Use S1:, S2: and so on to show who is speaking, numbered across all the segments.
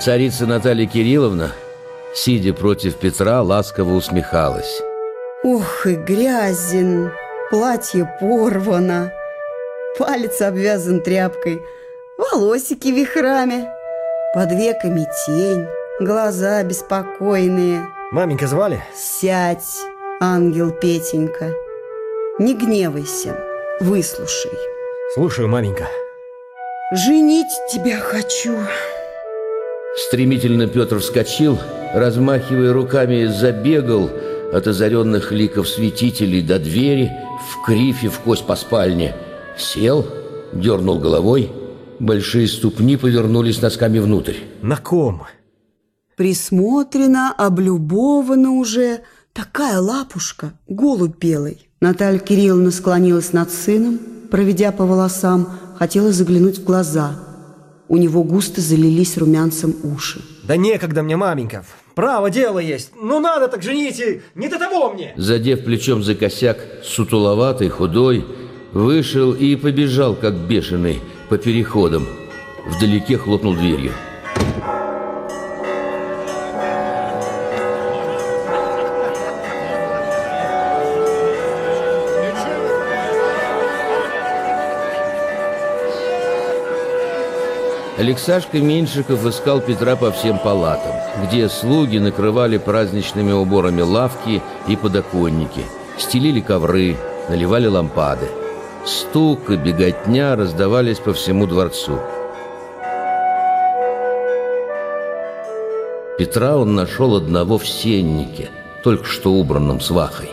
S1: Царица Наталья Кирилловна, сидя против Петра, ласково усмехалась.
S2: Ох и грязен, платье порвано, палец обвязан тряпкой, волосики вихрами, под веками тень, глаза беспокойные.
S3: Маменька звали?
S2: Сядь, ангел Петенька, не гневайся, выслушай.
S3: Слушаю, маменька.
S2: Женить тебя хочу.
S1: Стремительно Петр вскочил, размахивая руками, забегал от озаренных ликов святителей до двери, в крифе в кость по спальне. Сел, дернул головой, большие ступни повернулись носками внутрь.
S3: На ком?
S2: Присмотрена, облюбована уже, такая лапушка, голубь белый. Наталья Кирилловна склонилась над сыном, проведя по волосам, хотела заглянуть в глаза – у него густо залились румянцем уши.
S3: Да некогда мне, маменька. Право, дело есть. Ну надо так жените, не до того мне.
S1: Задев плечом за косяк, сутуловатый, худой, вышел и побежал, как бешеный, по переходам. Вдалеке хлопнул дверью. Алексашка Меньшиков искал Петра по всем палатам, где слуги накрывали праздничными уборами лавки и подоконники, стелили ковры, наливали лампады. Стук и беготня раздавались по всему дворцу. Петра он нашел одного в сеннике, только что убранном свахой.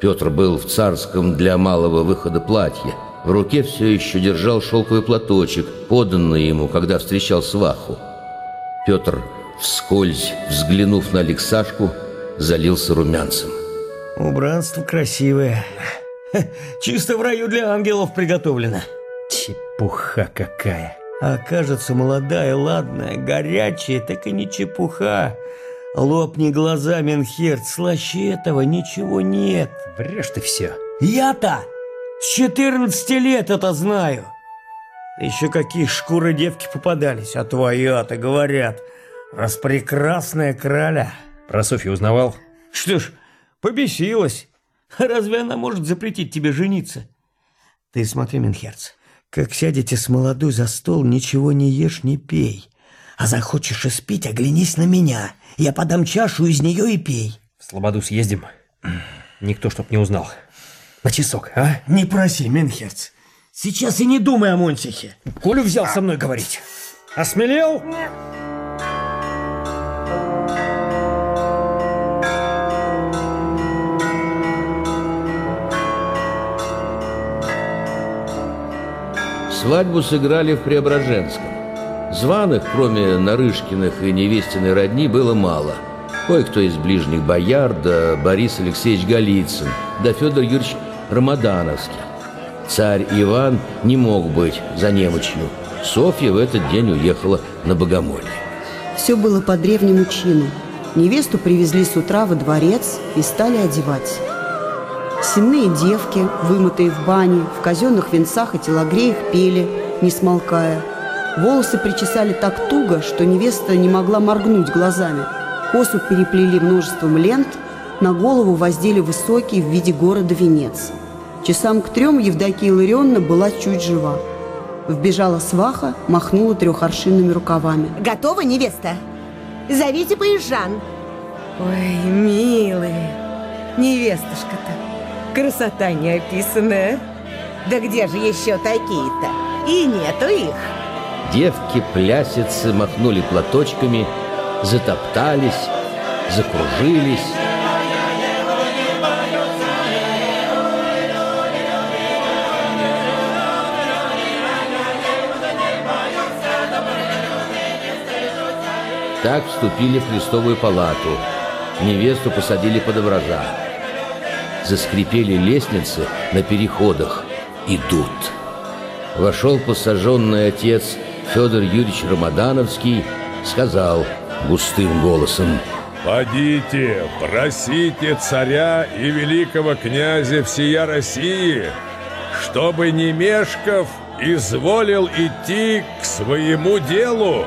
S1: Петр был в царском для малого выхода платье – в руке все еще держал шелковый платочек, поданный ему, когда встречал сваху. Петр, вскользь взглянув на Алексашку, залился румянцем.
S3: Убранство красивое. Чисто в раю для ангелов приготовлено. Чепуха какая. А кажется, молодая, ладная, горячая, так и не чепуха. Лопни глаза, Менхерд, слаще этого ничего нет. Врешь ты все. Я-то с 14 лет это знаю. Еще какие шкуры девки попадались, а твоя-то, говорят, распрекрасная краля.
S4: Про Софью узнавал?
S3: Что ж, побесилась. Разве она может запретить тебе жениться? Ты смотри, Минхерц, как сядете с молодой за стол, ничего не ешь, не пей. А захочешь испить, оглянись на меня. Я подам чашу из нее и пей.
S4: В Слободу съездим. Никто чтоб не узнал. На часок, а?
S3: Не проси, Менхерц. Сейчас и не думай о Монтихе. Колю взял со мной говорить. Осмелел?
S1: Свадьбу сыграли в Преображенском. Званых, кроме Нарышкиных и невестиной родни, было мало. Кое-кто из ближних бояр, да Борис Алексеевич Голицын, да Федор Юрьевич Рамадановский. Царь Иван не мог быть за немочью. Софья в этот день уехала на Богомолье.
S2: Все было по древнему чину. Невесту привезли с утра во дворец и стали одевать. Сенные девки, вымытые в бане, в казенных венцах и телогреях пели, не смолкая. Волосы причесали так туго, что невеста не могла моргнуть глазами. Косу переплели множеством лент, на голову воздели высокий в виде города венец. Часам к трем Евдокия Ларионовна была чуть жива. Вбежала сваха, махнула трехоршинными рукавами.
S5: Готова, невеста? Зовите поезжан.
S6: Ой, милые, невестушка-то, красота неописанная.
S5: Да где же еще такие-то? И нету их.
S1: Девки-плясицы махнули платочками, затоптались, закружились. Так вступили в Христовую палату. Невесту посадили под образа. Заскрипели лестницы на переходах. Идут. Вошел посаженный отец Федор Юрьевич Рамадановский, сказал густым голосом
S7: «Подите, просите царя и великого князя всея России, чтобы Немешков изволил идти к своему делу».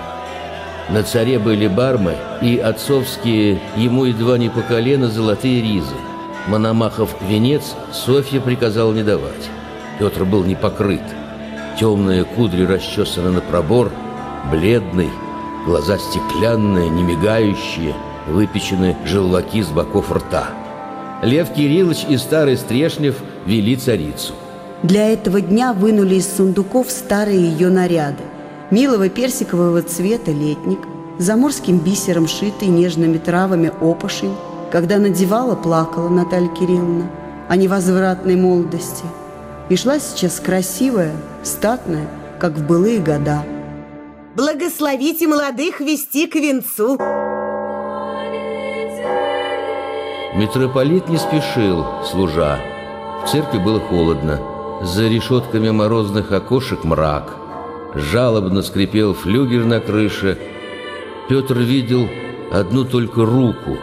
S1: На царе были бармы и отцовские ему едва не по колено золотые ризы. Мономахов венец Софья приказал не давать. Петр был не покрыт. Темные кудри расчесаны на пробор, бледный, глаза стеклянные, не мигающие, выпечены желваки с боков рта. Лев Кириллович и старый Стрешнев вели царицу.
S2: Для этого дня вынули из сундуков старые ее наряды. Милого персикового цвета летник, заморским бисером шитый нежными травами опошень. Когда надевала, плакала Наталья Кирилловна о невозвратной молодости. И шла сейчас красивая, статная, как в былые года.
S5: Благословите молодых вести к венцу.
S1: Митрополит не спешил, служа. В церкви было холодно. За решетками морозных окошек мрак. Жалобно скрипел флюгер на крыше. Петр видел одну только руку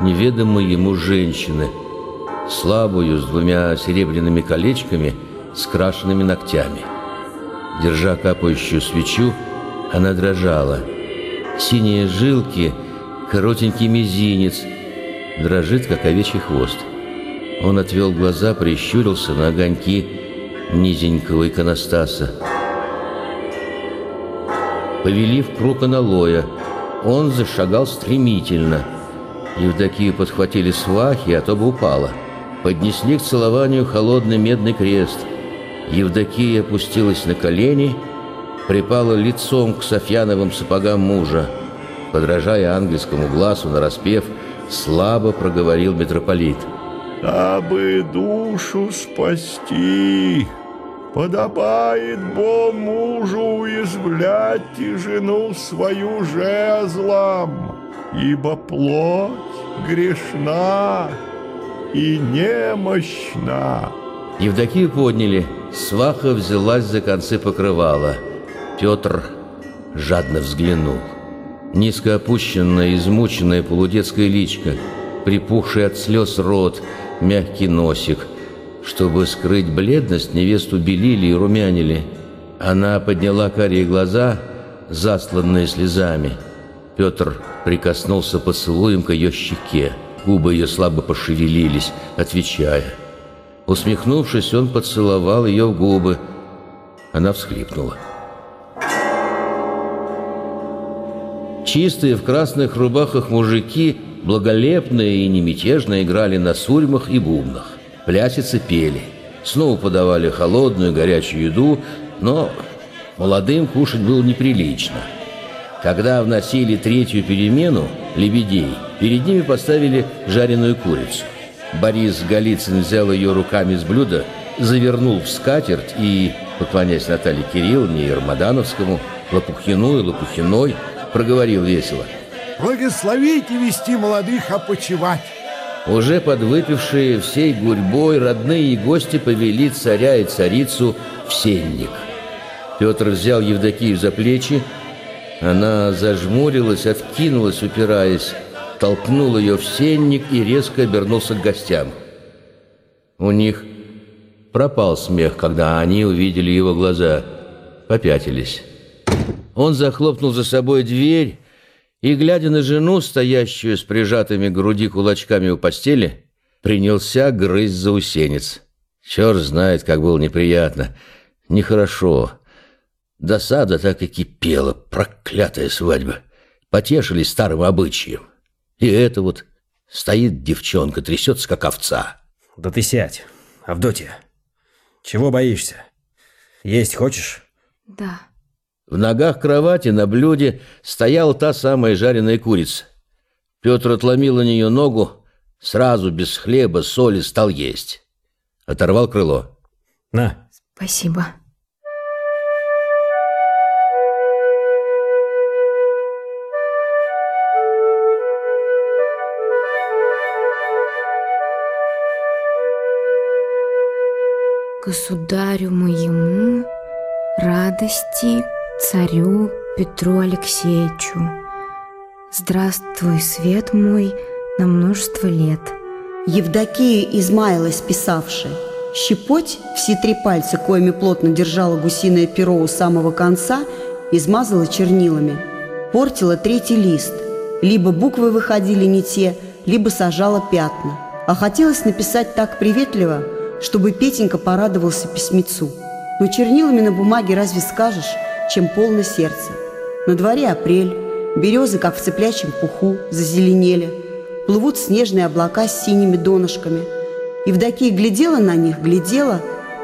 S1: неведомой ему женщины, слабую, с двумя серебряными колечками, с крашенными ногтями. Держа капающую свечу, она дрожала. Синие жилки, коротенький мизинец, дрожит, как овечий хвост. Он отвел глаза, прищурился на огоньки низенького иконостаса. Повелив круг аналоя, он зашагал стремительно. Евдокию подхватили свахи, а то бы упала. Поднесли к целованию холодный медный крест. Евдокия опустилась на колени, припала лицом к софьяновым сапогам мужа. Подражая ангельскому глазу нараспев, слабо проговорил митрополит.
S8: «Дабы душу спасти, подобает Бо мужу уязвлять и жену свою жезлом, ибо плоть грешна и немощна».
S1: Евдокию подняли, сваха взялась за концы покрывала. Петр жадно взглянул. Низко опущенная, измученная полудетская личка, припухший от слез рот, мягкий носик. Чтобы скрыть бледность, невесту белили и румянили. Она подняла карие глаза, засланные слезами. Петр прикоснулся поцелуем к ее щеке. Губы ее слабо пошевелились, отвечая. Усмехнувшись, он поцеловал ее в губы. Она всхлипнула. Чистые в красных рубахах мужики, благолепные и немятежно играли на сурьмах и бубнах. Плясицы пели. Снова подавали холодную горячую еду, но молодым кушать было неприлично. Когда вносили третью перемену, лебедей, перед ними поставили жареную курицу. Борис Голицын взял ее руками с блюда, завернул в скатерть и, поклоняясь Наталье Кирилловне и Рамадановскому, Лопухину и Лопухиной, проговорил весело.
S9: Благословите вести молодых опочивать.
S1: Уже подвыпившие всей гурьбой родные и гости повели царя и царицу в сенник. Петр взял Евдокию за плечи, она зажмурилась, откинулась, упираясь, толкнул ее в сенник и резко обернулся к гостям. У них пропал смех, когда они увидели его глаза, попятились. Он захлопнул за собой дверь и, глядя на жену, стоящую с прижатыми к груди кулачками у постели, принялся грызть заусенец. Черт знает, как было неприятно, нехорошо. Досада так и кипела, проклятая свадьба. Потешились старым обычаем. И это вот стоит девчонка, трясется, как овца.
S4: Да ты сядь, Авдотья. Чего боишься? Есть хочешь?
S10: Да.
S1: В ногах кровати на блюде стояла та самая жареная курица. Петр отломил на нее ногу, сразу без хлеба, соли стал есть. Оторвал крыло.
S4: На.
S10: Спасибо. Государю моему радости царю Петру Алексеевичу. Здравствуй, свет мой, на множество лет.
S2: Евдокия измаялась, писавшая. Щепоть, все три пальца, коими плотно держала гусиное перо у самого конца, измазала чернилами. Портила третий лист. Либо буквы выходили не те, либо сажала пятна. А хотелось написать так приветливо, чтобы Петенька порадовался письмецу. Но чернилами на бумаге разве скажешь, чем полно сердце. На дворе апрель, березы, как в цыплячьем пуху, зазеленели. Плывут снежные облака с синими донышками. Евдокия глядела на них, глядела,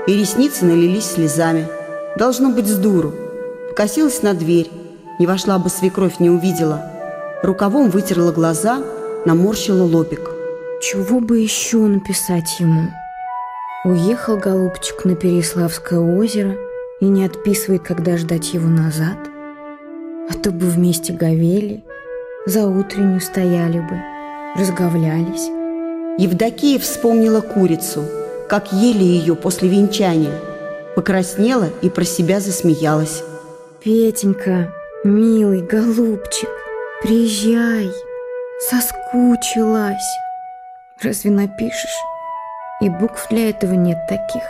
S2: и ресницы налились слезами. Должно быть с дуру. Покосилась на дверь. Не вошла бы свекровь, не увидела. Рукавом вытерла глаза, наморщила лобик.
S10: Чего бы еще написать ему? Уехал голубчик на Переславское озеро и не отписывает, когда ждать его назад. А то бы вместе говели, за утреннюю стояли бы, разговлялись.
S2: Евдокия вспомнила курицу, как ели ее после венчания. Покраснела и про себя засмеялась.
S10: Петенька, милый голубчик, приезжай, соскучилась. Разве напишешь? И букв для этого нет таких.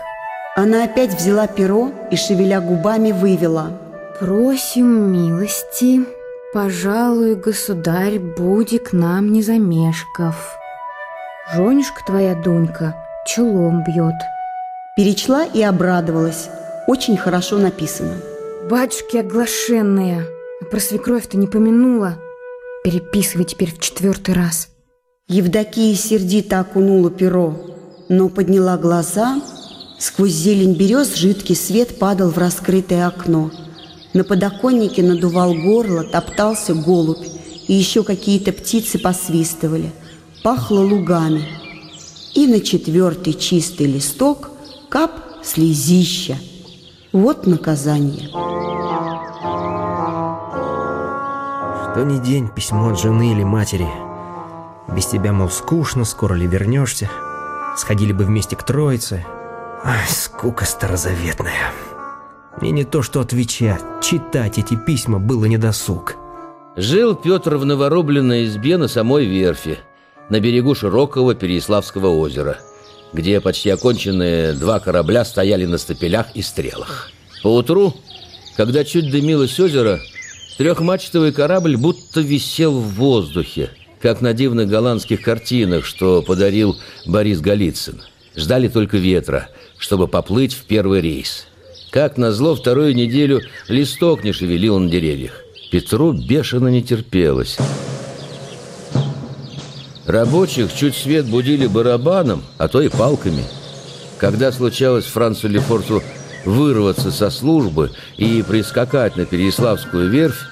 S2: Она опять взяла перо и, шевеля губами, вывела.
S10: «Просим милости, пожалуй, государь, буди к нам не замешков. Женюшка твоя, Дунька, челом бьет».
S2: Перечла и обрадовалась. Очень хорошо написано.
S10: «Батюшки оглашенные, а про свекровь-то не помянула. Переписывай теперь в четвертый раз».
S2: Евдокия сердито окунула перо, но подняла глаза. Сквозь зелень берез жидкий свет падал в раскрытое окно. На подоконнике надувал горло, топтался голубь, и еще какие-то птицы посвистывали. Пахло лугами. И на четвертый чистый листок кап слезища. Вот наказание.
S4: Что ни день письмо от жены или матери. Без тебя, мол, скучно, скоро ли вернешься. Сходили бы вместе к Троице. Ай, скука старозаветная. Мне не то что отвечать, читать эти письма было недосуг.
S1: Жил Петр в новорубленной избе на самой верфи, на берегу широкого Переяславского озера, где почти оконченные два корабля стояли на стапелях и стрелах. Поутру, когда чуть дымилось озеро, трехмачтовый корабль будто висел в воздухе, как на дивных голландских картинах, что подарил Борис Голицын. Ждали только ветра, чтобы поплыть в первый рейс. Как назло, вторую неделю листок не шевелил на деревьях. Петру бешено не терпелось. Рабочих чуть свет будили барабаном, а то и палками. Когда случалось Францу Лефорту вырваться со службы и прискакать на Переяславскую верфь,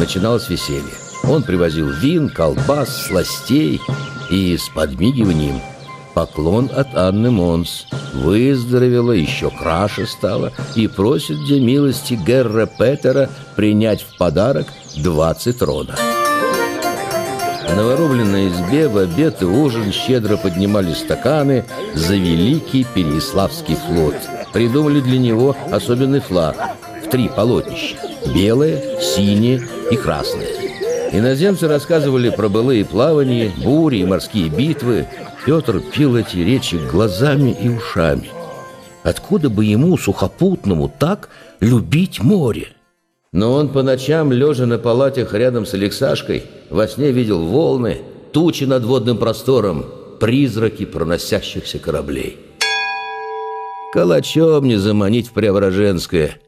S1: начиналось веселье. Он привозил вин, колбас, сластей и с подмигиванием поклон от Анны Монс. Выздоровела, еще краше стала и просит где милости Герра Петера принять в подарок 20 рона. Новорубленной избе в обед и ужин щедро поднимали стаканы за великий Переяславский флот. Придумали для него особенный флаг в три полотнища – белое, синее и красное. Иноземцы рассказывали про былые плавания, бури и морские битвы. Петр пил эти речи глазами и ушами. Откуда бы ему, сухопутному, так любить море? Но он по ночам, лежа на палатях рядом с Алексашкой, во сне видел волны, тучи над водным простором, призраки проносящихся кораблей. Калачом не заманить в Преображенское.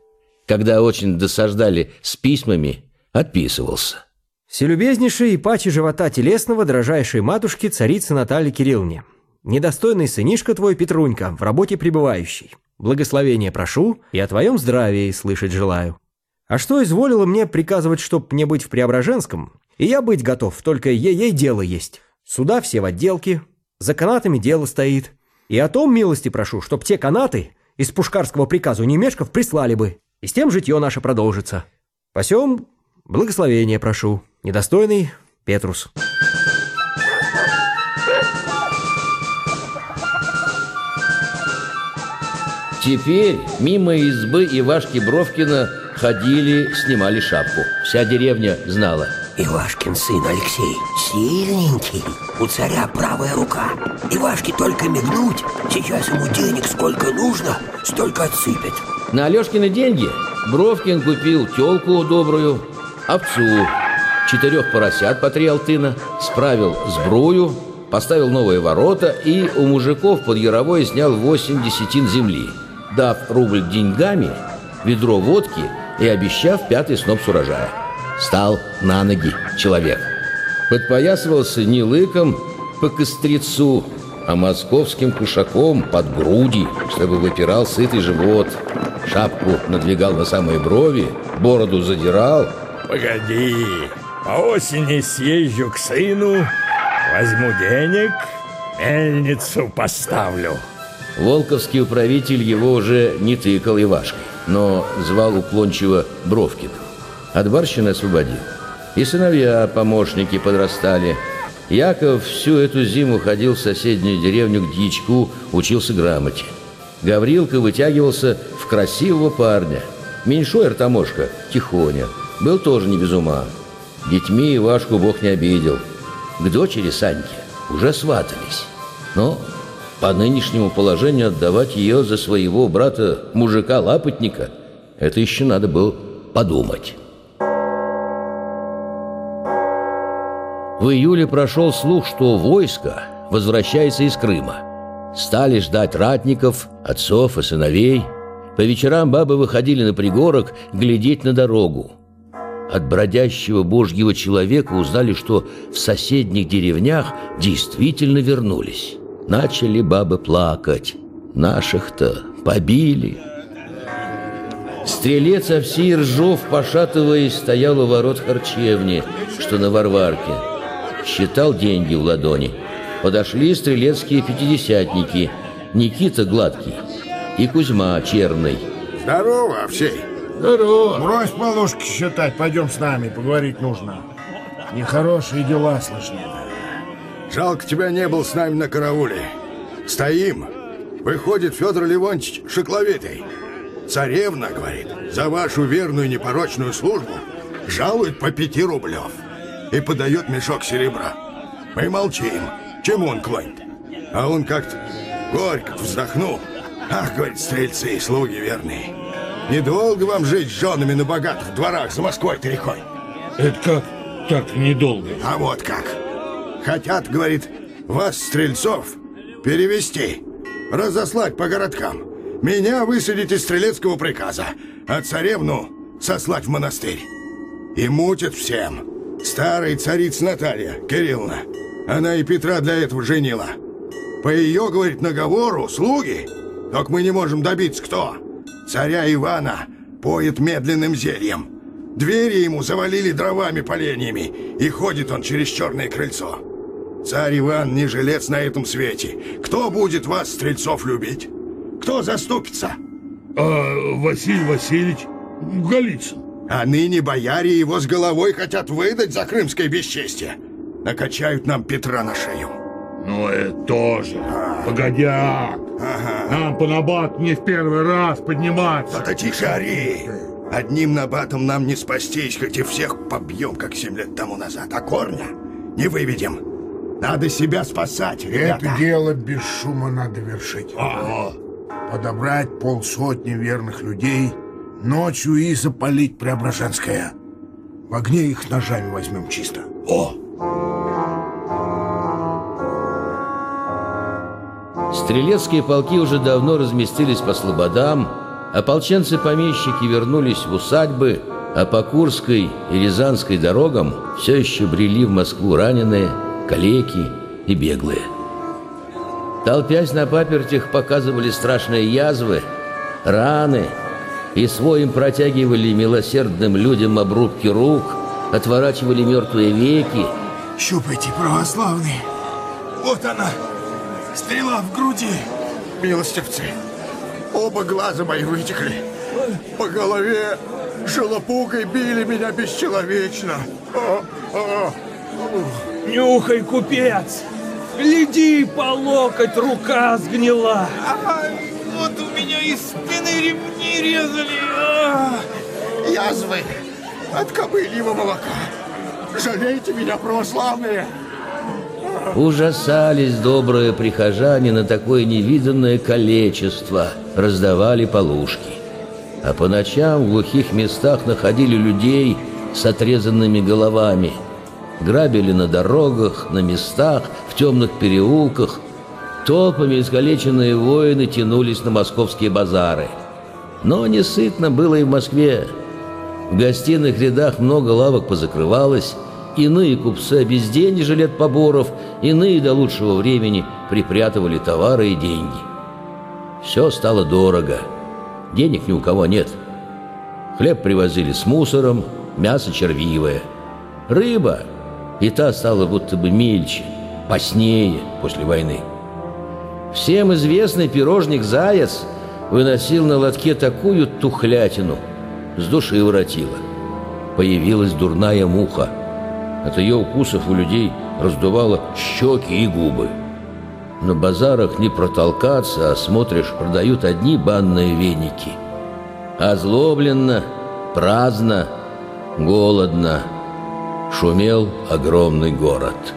S1: Когда очень досаждали с письмами, отписывался.
S4: Вселюбезнейшей и паче живота телесного, дрожайшей матушки, царицы Натальи Кирилловне. Недостойный сынишка твой, Петрунька, в работе пребывающий. Благословение прошу и о твоем здравии слышать желаю. А что изволило мне приказывать, чтоб мне быть в Преображенском? И я быть готов, только ей-ей дело есть. Суда все в отделке, за канатами дело стоит. И о том милости прошу, чтоб те канаты из пушкарского приказа немешков прислали бы. И с тем житье наше продолжится. Посем благословение прошу. Недостойный Петрус.
S1: Теперь мимо избы Ивашки Бровкина ходили, снимали шапку. Вся деревня знала.
S11: Ивашкин сын Алексей сильненький, у царя правая рука. Ивашке только мигнуть, сейчас ему денег сколько нужно, столько отсыпет.
S1: На Алешкины деньги Бровкин купил телку добрую, овцу, четырех поросят по три алтына, справил сбрую, поставил новые ворота и у мужиков под Яровой снял восемь десятин земли, дав рубль деньгами, ведро водки и обещав пятый сноп с урожая. Стал на ноги человек. Подпоясывался не лыком по кострецу, а московским кушаком под груди, чтобы выпирал сытый живот. Шапку надвигал на самые брови, бороду задирал.
S8: Погоди, по осени съезжу к сыну, возьму денег, мельницу поставлю.
S1: Волковский управитель его уже не тыкал Ивашкой, но звал уклончиво Бровкин. От барщины освободил. И сыновья, помощники подрастали. Яков всю эту зиму ходил в соседнюю деревню к дьячку, учился грамоте. Гаврилка вытягивался в красивого парня. Меньшой Артамошка, Тихоня, был тоже не без ума. Детьми Ивашку Бог не обидел. К дочери Саньке уже сватались. Но по нынешнему положению отдавать ее за своего брата-мужика-лапотника это еще надо было подумать. В июле прошел слух, что войско возвращается из Крыма. Стали ждать ратников, отцов и сыновей. По вечерам бабы выходили на пригорок глядеть на дорогу. От бродящего божьего человека узнали, что в соседних деревнях действительно вернулись. Начали бабы плакать. Наших-то побили. Стрелец Овсей Ржов, пошатываясь, стоял у ворот харчевни, что на Варварке считал деньги в ладони. Подошли стрелецкие пятидесятники, Никита Гладкий и Кузьма Черный.
S9: Здорово, Овсей.
S12: Здорово.
S9: Брось полушки считать, пойдем с нами, поговорить нужно. Нехорошие дела слышны.
S12: Жалко тебя не был с нами на карауле. Стоим. Выходит Федор Ливонтьевич Шекловитый. Царевна, говорит, за вашу верную непорочную службу жалует по пяти рублев и подает мешок серебра. Мы молчим. Чему он клонит? А он как-то горько вздохнул. Ах, говорит, стрельцы и слуги верные. Недолго вам жить с женами на богатых дворах за Москвой-то рекой.
S9: Это как так недолго?
S12: А вот как. Хотят, говорит, вас, стрельцов, перевести, разослать по городкам. Меня высадить из стрелецкого приказа, а царевну сослать в монастырь. И мутят всем. Старая царица Наталья Кирилловна. Она и Петра для этого женила. По ее, говорит, наговору, слуги. Только мы не можем добиться, кто. Царя Ивана поет медленным зельем. Двери ему завалили дровами поленьями, и ходит он через черное крыльцо. Царь Иван не жилец на этом свете. Кто будет вас, стрельцов, любить? Кто заступится?
S9: А Василий Васильевич Голицын.
S12: А ныне бояре его с головой хотят выдать за крымское бесчестие. Накачают нам Петра на шею.
S9: Ну, это тоже. Погодяк.
S12: Ага.
S9: Нам по набат не в первый раз подниматься.
S12: Да тише ори. Одним набатом нам не спастись, хоть и всех побьем, как семь лет тому назад. А корня не выведем. Надо себя спасать, ребята.
S9: Это дело без шума надо вершить. Ага. Подобрать полсотни верных людей, ночью и запалить Преображенское. В огне их ножами возьмем чисто. О!
S1: Стрелецкие полки уже давно разместились по слободам, ополченцы-помещики вернулись в усадьбы, а по Курской и Рязанской дорогам все еще брели в Москву раненые, калеки и беглые. Толпясь на папертях, показывали страшные язвы, раны и своим протягивали милосердным людям обрубки рук, отворачивали мертвые веки.
S9: Щупайте, православные. Вот она, стрела в груди.
S12: Милостивцы, оба глаза мои вытекли. По голове шелопугой били меня бесчеловечно. О, о,
S3: Нюхай, купец! Гляди, по локоть рука сгнила!
S9: Ай, вот у меня из спины ремни резали. А!
S12: Язвы от кобыльего молока. Жалейте меня, православные.
S1: Ужасались добрые прихожане на такое невиданное количество, раздавали полушки. А по ночам в глухих местах находили людей, с отрезанными головами. Грабили на дорогах, на местах, в темных переулках. Толпами искалеченные воины тянулись на московские базары. Но не сытно было и в Москве. В гостиных рядах много лавок позакрывалось, иные купцы обезденежили от поборов, иные до лучшего времени припрятывали товары и деньги. Все стало дорого, денег ни у кого нет. Хлеб привозили с мусором, мясо червивое. Рыба, и та стала будто бы мельче, поснее после войны. Всем известный пирожник «Заяц» выносил на лотке такую тухлятину, с души воротила. Появилась дурная муха. От ее укусов у людей раздувало щеки и губы. На базарах не протолкаться, а смотришь, продают одни банные веники. Озлобленно, праздно, голодно шумел огромный город.